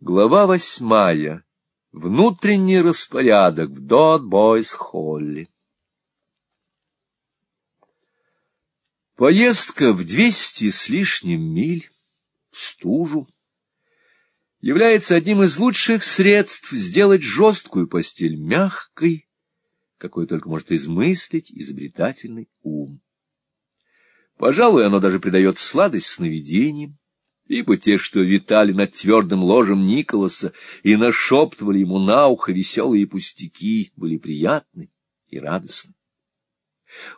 Глава восьмая. Внутренний распорядок в Дот-Бойс-Холле. Поездка в двести с лишним миль в стужу является одним из лучших средств сделать жесткую постель мягкой, какой только может измыслить изобретательный ум. Пожалуй, оно даже придает сладость сновидениям, ибо те, что витали над твердым ложем Николаса и нашептывали ему на ухо веселые пустяки, были приятны и радостны.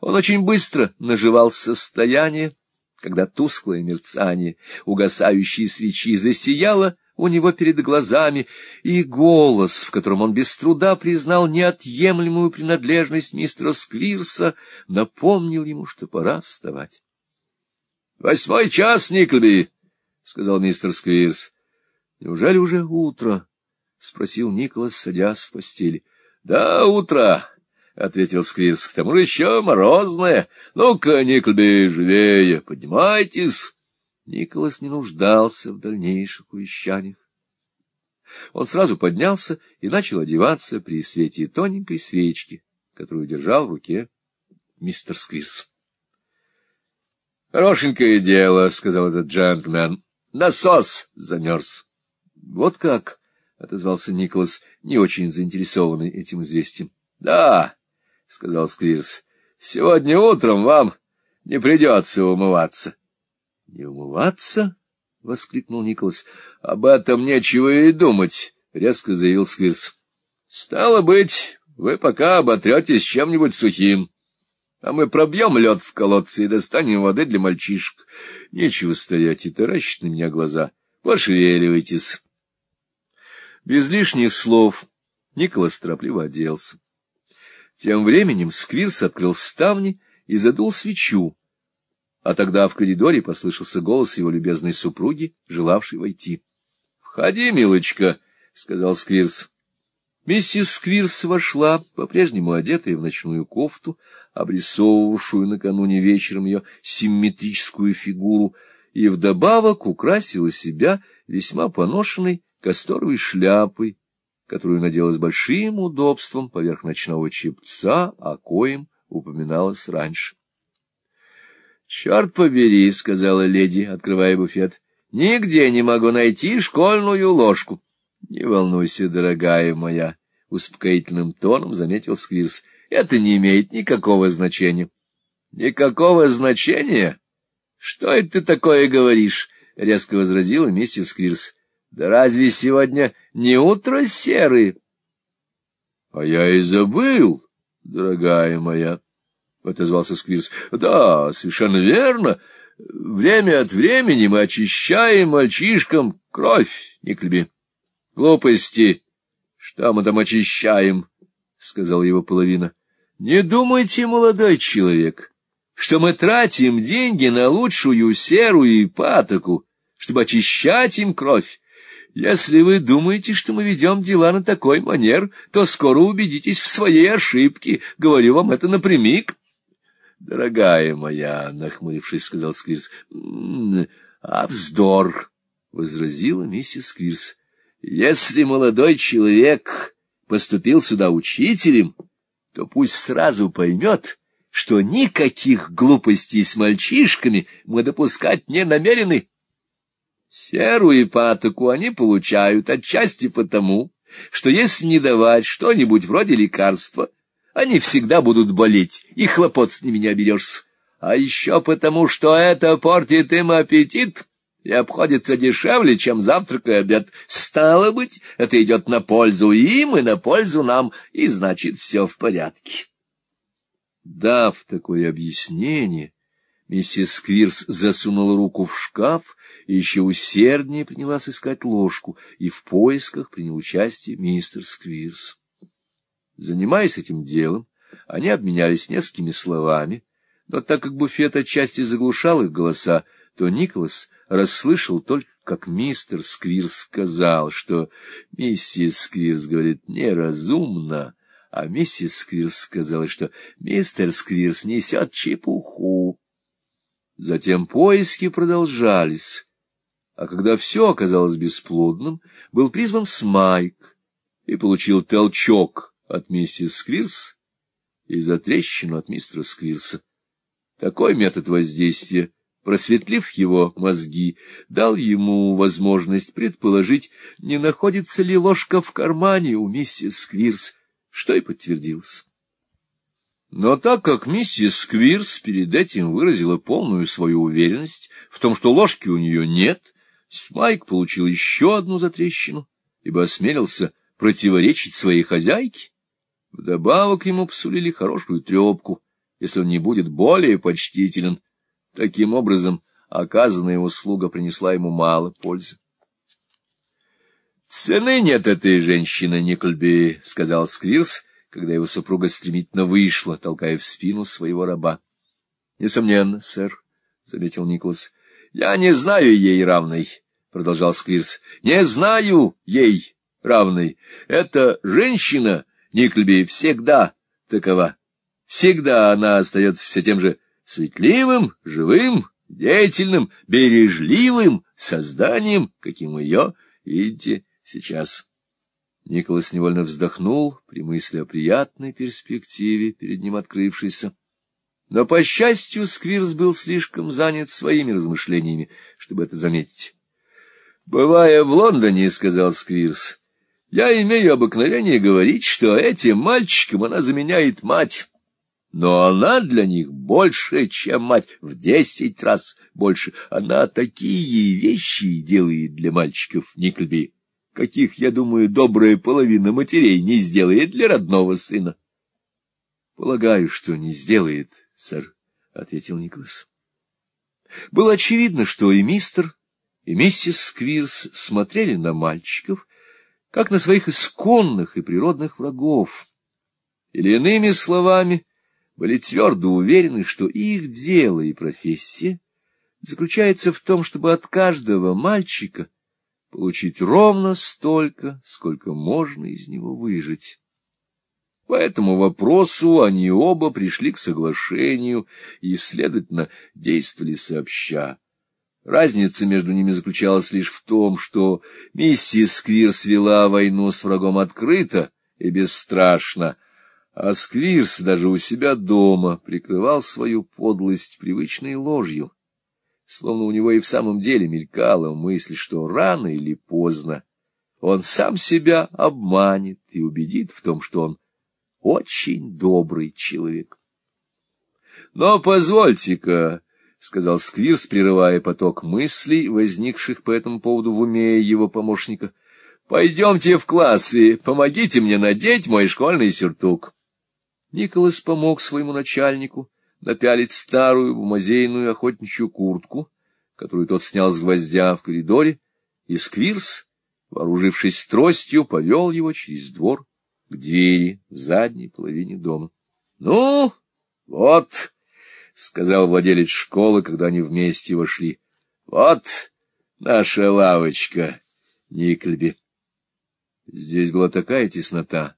Он очень быстро наживал состояние, когда тусклое мерцание угасающей свечи засияло у него перед глазами, и голос, в котором он без труда признал неотъемлемую принадлежность мистера Сквирса, напомнил ему, что пора вставать. — Восьмой час, Никлби! — сказал мистер Сквирс. — Неужели уже утро? — спросил Николас, садясь в постели. — Да, утро, — ответил Сквирс. — К тому же еще морозное. Ну-ка, Никлби, живее, поднимайтесь. Николас не нуждался в дальнейших увещаниях. Он сразу поднялся и начал одеваться при свете тоненькой свечки, которую держал в руке мистер Сквирс. — Хорошенькое дело, — сказал этот джентльмен. Насос замерз. — Вот как, — отозвался Николас, не очень заинтересованный этим известием. — Да, — сказал Сквирс, — сегодня утром вам не придется умываться. — Не умываться? — воскликнул Николас. — Об этом нечего и думать, — резко заявил Сквирс. — Стало быть, вы пока оботретесь чем-нибудь сухим. — а мы пробьем лед в колодце и достанем воды для мальчишек. Нечего стоять и таращить на меня глаза. Пошевеливайтесь. Без лишних слов Николас торопливо оделся. Тем временем Сквирс открыл ставни и задул свечу, а тогда в коридоре послышался голос его любезной супруги, желавшей войти. — Входи, милочка, — сказал Сквирс. Миссис Сквирс вошла, по-прежнему одетая в ночную кофту, обрисовывавшую накануне вечером ее симметрическую фигуру, и вдобавок украсила себя весьма поношенной касторовой шляпой, которую надела с большим удобством поверх ночного чепца, о коем упоминалось раньше. — Черт побери, — сказала леди, открывая буфет, — нигде не могу найти школьную ложку. — Не волнуйся, дорогая моя, — успокоительным тоном заметил Сквирс. — Это не имеет никакого значения. — Никакого значения? Что это ты такое говоришь? — резко возразила миссис Сквирс. — Да разве сегодня не утро серы? — А я и забыл, дорогая моя, — отозвался Сквирс. — Да, совершенно верно. Время от времени мы очищаем мальчишкам кровь, не клеби. Глупости. Там очищаем? — сказал его половина. — Не думайте, молодой человек, что мы тратим деньги на лучшую серую и патоку, чтобы очищать им кровь. Если вы думаете, что мы ведем дела на такой манер, то скоро убедитесь в своей ошибке. Говорю вам это напрямик. — Дорогая моя, — нахмурившись, сказал Сквирс, — а вздор, — возразила миссис Сквирс. Если молодой человек поступил сюда учителем, то пусть сразу поймет, что никаких глупостей с мальчишками мы допускать не намерены. Серую патоку они получают отчасти потому, что если не давать что-нибудь вроде лекарства, они всегда будут болеть, и хлопот с ними не оберешься. А еще потому, что это портит им аппетит, и обходится дешевле, чем завтрак и обед. Стало быть, это идет на пользу им и на пользу нам, и значит, все в порядке. Дав такое объяснение, миссис Сквирс засунула руку в шкаф и еще усерднее принялась искать ложку, и в поисках принял участие мистер Сквирс. Занимаясь этим делом, они обменялись несколькими словами, но так как буфет отчасти заглушал их голоса, то Николас расслышал только, как мистер Сквирс сказал, что миссис Сквирс говорит неразумно, а миссис Сквирс сказала, что мистер Сквирс несет чепуху. Затем поиски продолжались, а когда все оказалось бесплодным, был призван Смайк и получил толчок от миссис Сквирс и затрещину от мистера Сквирса. Такой метод воздействия, просветлив его мозги, дал ему возможность предположить, не находится ли ложка в кармане у миссис Сквирс, что и подтвердилось. Но так как миссис Сквирс перед этим выразила полную свою уверенность в том, что ложки у нее нет, Смайк получил еще одну затрещину, ибо осмелился противоречить своей хозяйке. Вдобавок ему посулили хорошую трепку, если он не будет более почтителен. Таким образом, оказанная услуга принесла ему мало пользы. — Цены нет этой женщины, Никольби, — сказал Сквирс, когда его супруга стремительно вышла, толкая в спину своего раба. — Несомненно, сэр, — заметил Николас. — Я не знаю ей равной, — продолжал Сквирс. — Не знаю ей равной. Эта женщина, Никльби, всегда такова. Всегда она остается все тем же светливым, живым, деятельным, бережливым созданием, каким ее видите сейчас. Николас невольно вздохнул при мысли о приятной перспективе, перед ним открывшейся. Но, по счастью, Сквирс был слишком занят своими размышлениями, чтобы это заметить. Бывая в Лондоне, — сказал Сквирс, — я имею обыкновение говорить, что этим мальчикам она заменяет мать. Но она для них больше, чем мать, в десять раз больше. Она такие вещи делает для мальчиков Никльби, каких, я думаю, добрая половина матерей не сделает для родного сына. — Полагаю, что не сделает, сэр, — ответил Николас. Было очевидно, что и мистер и миссис Сквирс смотрели на мальчиков, как на своих исконных и природных врагов. Или иными словами, были твердо уверены, что их дело и профессия заключается в том, чтобы от каждого мальчика получить ровно столько, сколько можно из него выжить. По этому вопросу они оба пришли к соглашению и, следовательно, действовали сообща. Разница между ними заключалась лишь в том, что миссис Сквирс вела войну с врагом открыто и бесстрашно, а Сквирс даже у себя дома прикрывал свою подлость привычной ложью, словно у него и в самом деле мелькала мысль, что рано или поздно он сам себя обманет и убедит в том, что он очень добрый человек. Но позвольте-ка — сказал Сквирс, прерывая поток мыслей, возникших по этому поводу в уме его помощника. — Пойдемте в класс и помогите мне надеть мой школьный сюртук. Николас помог своему начальнику напялить старую бумазейную охотничью куртку, которую тот снял с гвоздя в коридоре, и Сквирс, вооружившись тростью, повел его через двор к двери в задней половине дома. — Ну, вот, — сказал владелец школы, когда они вместе вошли. — Вот наша лавочка, Никльби. Здесь была такая теснота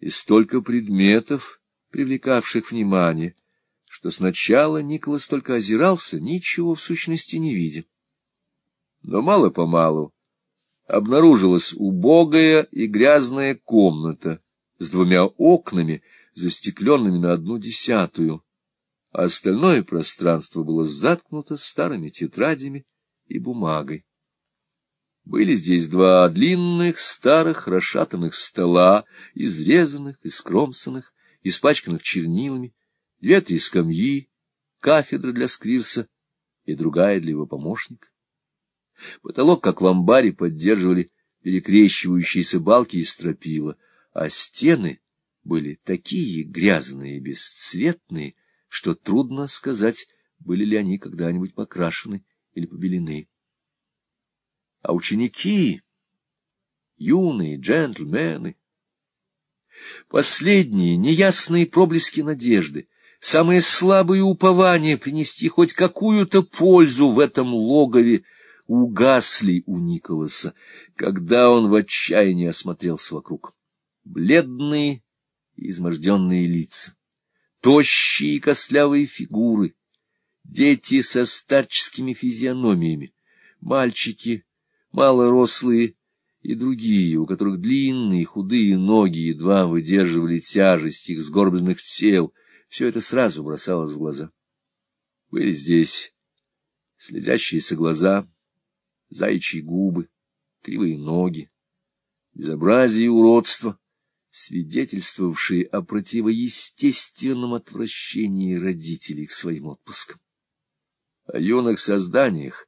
и столько предметов, привлекавших внимание, что сначала Николас только озирался, ничего в сущности не видя. Но мало-помалу обнаружилась убогая и грязная комната с двумя окнами, застекленными на одну десятую, а остальное пространство было заткнуто старыми тетрадями и бумагой. Были здесь два длинных, старых, расшатанных стола, изрезанных, искромсанных, испачканных чернилами, две-три скамьи, кафедра для сквирса и другая для его помощника. Потолок, как в амбаре, поддерживали перекрещивающиеся балки и стропила, а стены были такие грязные и бесцветные, что трудно сказать, были ли они когда-нибудь покрашены или побелены. А ученики, юные джентльмены, последние неясные проблески надежды, самые слабые упования принести хоть какую-то пользу в этом логове, угасли у Николаса, когда он в отчаянии осмотрелся вокруг. Бледные и изможденные лица тощие костлявые фигуры, дети со старческими физиономиями, Мальчики, малорослые и другие, у которых длинные худые ноги едва выдерживали тяжесть их сгорбленных тел, все это сразу бросалось в глаза. Были здесь слезящиеся глаза, заячьи губы, кривые ноги, безобразие и уродство, свидетельствовавшие о противоестественном отвращении родителей к своим отпускам. О юных созданиях,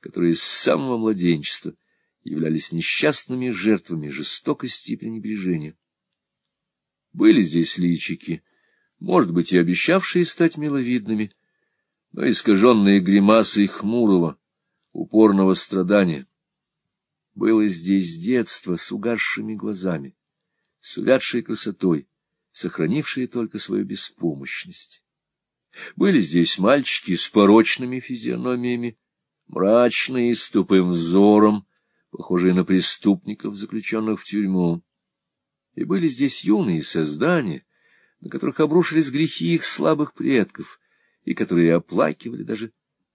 которые с самого младенчества являлись несчастными жертвами жестокости и пренебрежения. Были здесь личики, может быть, и обещавшие стать миловидными, но искаженные гримасой хмурого, упорного страдания. Было здесь детство с угасшими глазами, с увядшей красотой, сохранившие только свою беспомощность. Были здесь мальчики с порочными физиономиями, мрачные, с тупым взором, похожие на преступников, заключенных в тюрьму. И были здесь юные создания, на которых обрушились грехи их слабых предков, и которые оплакивали даже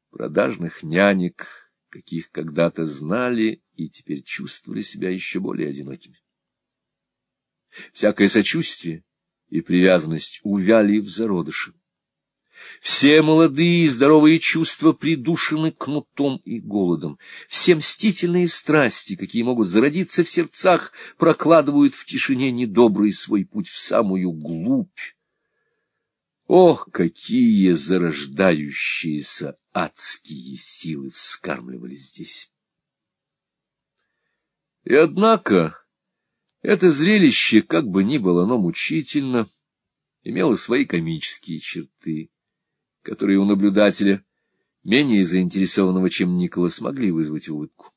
продажных нянек, каких когда-то знали и теперь чувствовали себя еще более одинокими. Всякое сочувствие и привязанность увяли в зародыше. Все молодые и здоровые чувства придушены кнутом и голодом. Все мстительные страсти, какие могут зародиться в сердцах, прокладывают в тишине недобрый свой путь в самую глубь. Ох, какие зарождающиеся адские силы вскармливались здесь! И однако это зрелище, как бы ни было оно мучительно, имело свои комические черты которые у наблюдателя, менее заинтересованного, чем Никола, смогли вызвать улыбку.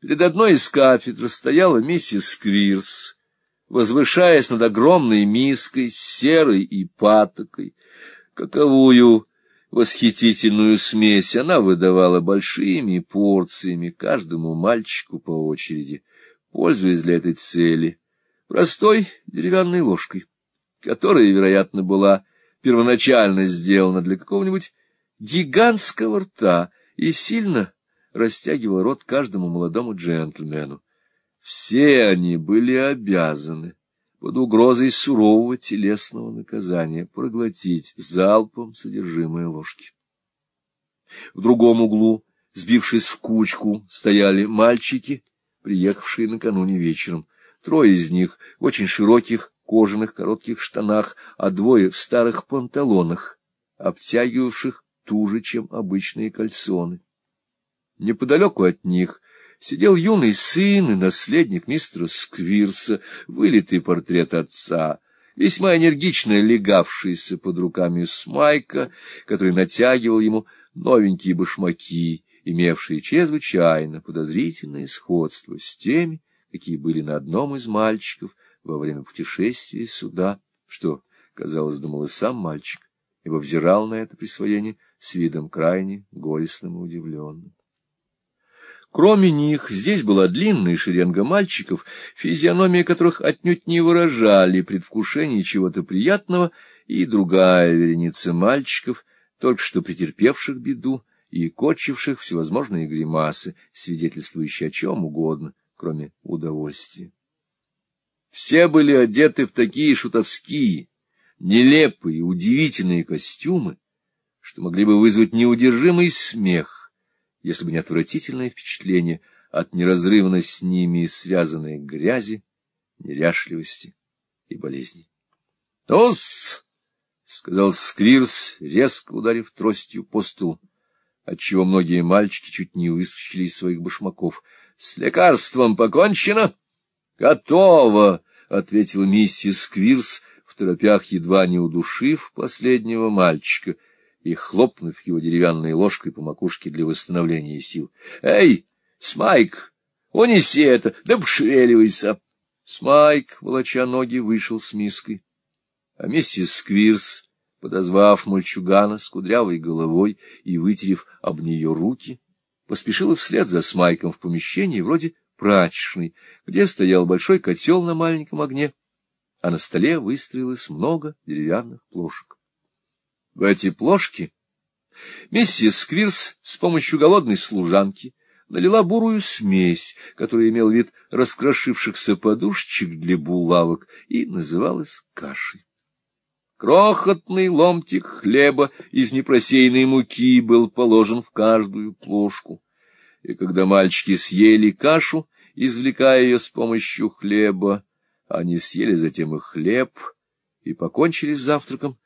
Перед одной из кафедр стояла миссис Сквирс, возвышаясь над огромной миской с серой и патокой, каковую восхитительную смесь она выдавала большими порциями каждому мальчику по очереди, пользуясь для этой цели простой деревянной ложкой, которая, вероятно, была первоначально сделана для какого-нибудь гигантского рта и сильно растягивала рот каждому молодому джентльмену. Все они были обязаны под угрозой сурового телесного наказания проглотить залпом содержимое ложки. В другом углу, сбившись в кучку, стояли мальчики, приехавшие накануне вечером. Трое из них очень широких кожаных коротких штанах, а двое в старых панталонах, обтягивавших туже, чем обычные кальсоны. Неподалеку от них сидел юный сын и наследник мистера Сквирса, вылитый портрет отца, весьма энергично легавшийся под руками Смайка, который натягивал ему новенькие башмаки, имевшие чрезвычайно подозрительное сходство с теми, какие были на одном из мальчиков, во время путешествия сюда, что, казалось, думал и сам мальчик, ибо взирал на это присвоение с видом крайне горестным и удивленным. Кроме них, здесь была длинная шеренга мальчиков, физиономии которых отнюдь не выражали предвкушение чего-то приятного, и другая вереница мальчиков, только что претерпевших беду и кочивших всевозможные гримасы, свидетельствующие о чем угодно, кроме удовольствия. Все были одеты в такие шутовские, нелепые, удивительные костюмы, что могли бы вызвать неудержимый смех, если бы не отвратительное впечатление от неразрывно с ними связанной грязи, неряшливости и болезней. — Тос! — сказал Сквирс, резко ударив тростью по столу, отчего многие мальчики чуть не выскочили из своих башмаков. — С лекарством покончено? — Готово! — ответила миссис Сквирс, в торопях едва не удушив последнего мальчика и хлопнув его деревянной ложкой по макушке для восстановления сил. — Эй, Смайк, унеси это, да пошевеливайся! Смайк, волоча ноги, вышел с миской. А миссис Сквирс, подозвав мальчугана с кудрявой головой и вытерев об нее руки, поспешила вслед за Смайком в помещение вроде прачечной, где стоял большой котел на маленьком огне, а на столе выстроилось много деревянных плошек. В эти плошки Миссис Сквирс с помощью голодной служанки налила бурую смесь, которая имела вид раскрошившихся подушечек для булавок и называлась кашей. Крохотный ломтик хлеба из непросеянной муки был положен в каждую плошку. И когда мальчики съели кашу, извлекая ее с помощью хлеба, они съели затем и хлеб и покончили с завтраком,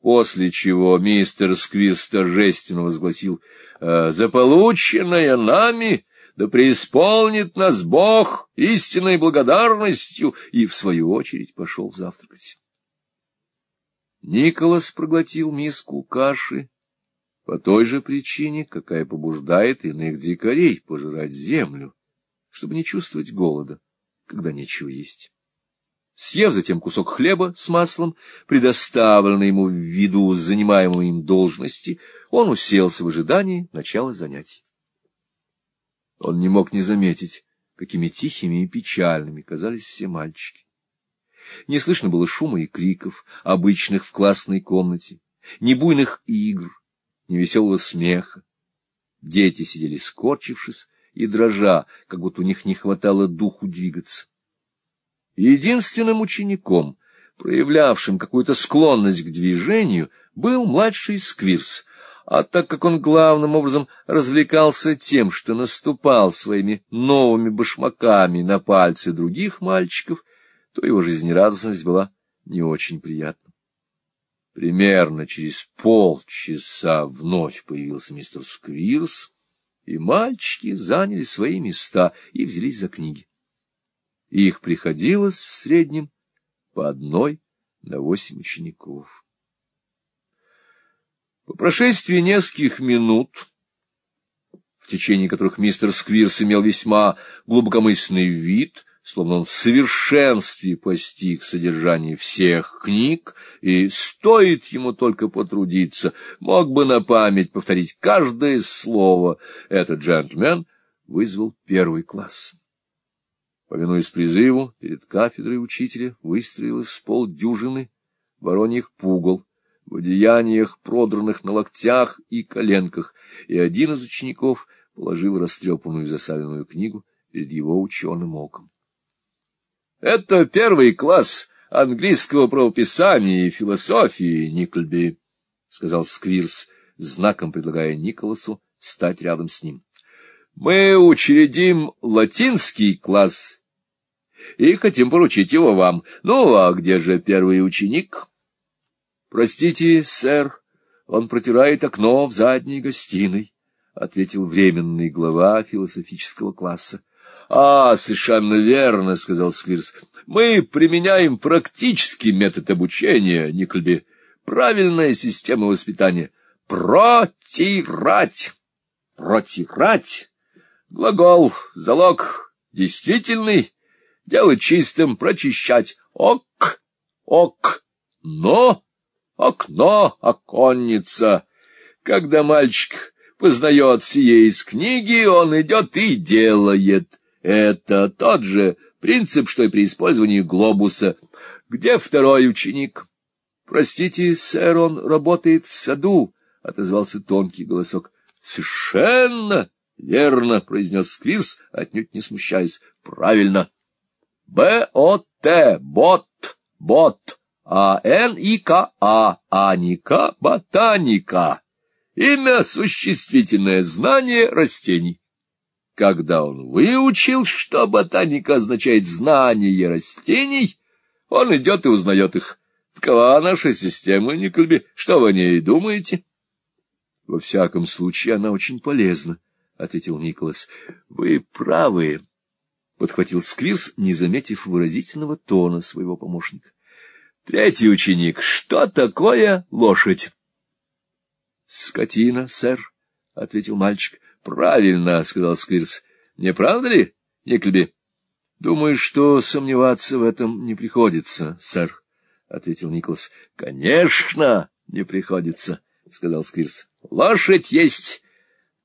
после чего мистер Сквирс торжественно возгласил «Э, «Заполученное нами да преисполнит нас Бог истинной благодарностью!» и, в свою очередь, пошел завтракать. Николас проглотил миску каши по той же причине, какая побуждает иных дикарей пожирать землю, чтобы не чувствовать голода, когда нечего есть. Съев затем кусок хлеба с маслом, предоставленный ему в виду занимаемой им должности, он уселся в ожидании начала занятий. Он не мог не заметить, какими тихими и печальными казались все мальчики. Не слышно было шума и криков, обычных в классной комнате, ни буйных игр, ни веселого смеха. Дети сидели скорчившись и дрожа, как будто у них не хватало духу двигаться. Единственным учеником, проявлявшим какую-то склонность к движению, был младший Сквирс, а так как он главным образом развлекался тем, что наступал своими новыми башмаками на пальцы других мальчиков, то его жизнерадостность была не очень приятна. Примерно через полчаса вновь появился мистер Сквирс, и мальчики заняли свои места и взялись за книги. Их приходилось в среднем по одной на восемь учеников. По прошествии нескольких минут, в течение которых мистер Сквирс имел весьма глубокомысленный вид, словно он в совершенстве постиг содержание всех книг, и стоит ему только потрудиться, мог бы на память повторить каждое слово, этот джентльмен вызвал первый класс. Повинуясь призыву, перед кафедрой учителя выстроилось с полдюжины вороньих пугал в одеяниях, продранных на локтях и коленках, и один из учеников положил растрепанную засаленную книгу перед его ученым оком. — Это первый класс английского правописания и философии, Никольби, — сказал Сквирс, знаком предлагая Николасу стать рядом с ним. Мы учредим латинский класс и хотим поручить его вам. Ну, а где же первый ученик? — Простите, сэр, он протирает окно в задней гостиной, — ответил временный глава философического класса. — А, совершенно верно, — сказал Сквирс. — Мы применяем практический метод обучения, Никольби. Правильная система воспитания. Протирать. Протирать Глагол, залог, действительный, делать чистым, прочищать. Ок, ок, но, окно, оконница. Когда мальчик познает сие из книги, он идет и делает. Это тот же принцип, что и при использовании глобуса. Где второй ученик? — Простите, сэр, он работает в саду, — отозвался тонкий голосок. — Совершенно! — Верно, — произнес Сквирс, отнюдь не смущаясь. — Правильно. — Б-О-Т, бот, бот, А-Н-И-К-А, Аника, ботаника. Имя — существительное знание растений. Когда он выучил, что ботаника означает знание растений, он идет и узнает их. Такова наша система, Никольби. Что вы о ней думаете? — Во всяком случае, она очень полезна, — ответил Николас. — Вы правы, — подхватил Сквирс, не заметив выразительного тона своего помощника. — Третий ученик. Что такое лошадь? — Скотина, сэр, — ответил мальчик. — Правильно, — сказал Сквирс. — Не правда ли, Никльби? — Думаю, что сомневаться в этом не приходится, сэр, — ответил Николас. — Конечно, не приходится, — сказал Сквирс. — Лошадь есть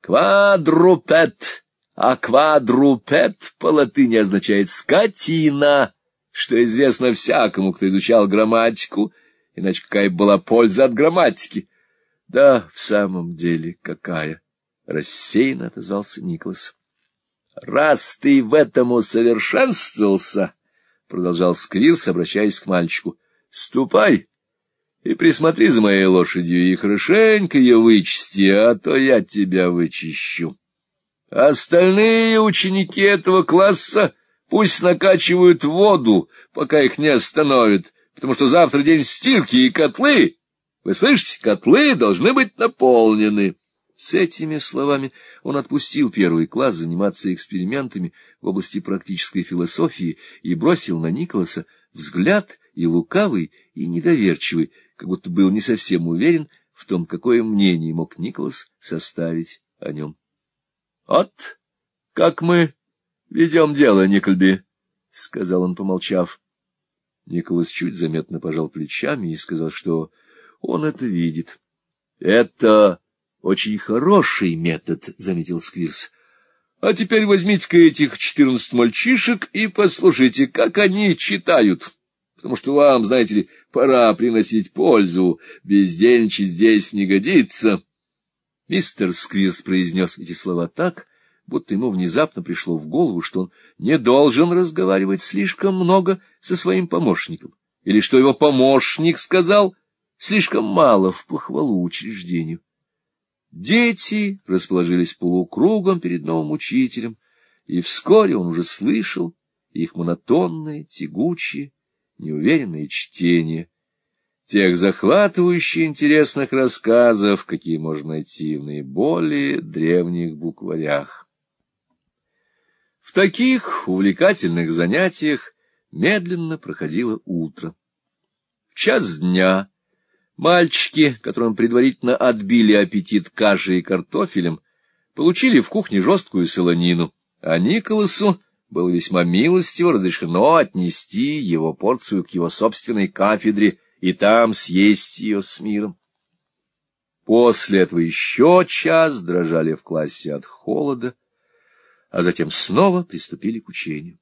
Квадрупет, а квадрупет по латыни означает «скотина», что известно всякому, кто изучал грамматику, иначе какая была польза от грамматики. Да, в самом деле, какая? — рассеянно отозвался Николас. — Раз ты в этом усовершенствовался, — продолжал Сквирс, обращаясь к мальчику, — ступай и присмотри за моей лошадью и хорошенько ее вычисти, а то я тебя вычищу. Остальные ученики этого класса пусть накачивают воду, пока их не остановят, потому что завтра день стирки и котлы, вы слышите, котлы должны быть наполнены. С этими словами он отпустил первый класс заниматься экспериментами в области практической философии и бросил на Николаса взгляд и лукавый, и недоверчивый, как будто был не совсем уверен в том, какое мнение мог Николас составить о нем. — Вот как мы ведем дело, Никольби, — сказал он, помолчав. Николас чуть заметно пожал плечами и сказал, что он это видит. — Это очень хороший метод, — заметил Сквирс. — А теперь возьмите-ка этих четырнадцать мальчишек и послушайте, как они читают. Потому что вам, знаете ли, пора приносить пользу, бездельничать здесь не годится. Мистер Сквирс произнес эти слова так, будто ему внезапно пришло в голову, что он не должен разговаривать слишком много со своим помощником, или что его помощник сказал слишком мало в похвалу учреждению. Дети расположились полукругом перед новым учителем, и вскоре он уже слышал их монотонное, тягучее, неуверенное чтение тех захватывающих интересных рассказов, какие можно найти в наиболее древних букварях. В таких увлекательных занятиях медленно проходило утро. В час дня Мальчики, которым предварительно отбили аппетит кашей и картофелем, получили в кухне жесткую солонину, а Николасу было весьма милостиво разрешено отнести его порцию к его собственной кафедре и там съесть ее с миром. После этого еще час дрожали в классе от холода, а затем снова приступили к учению.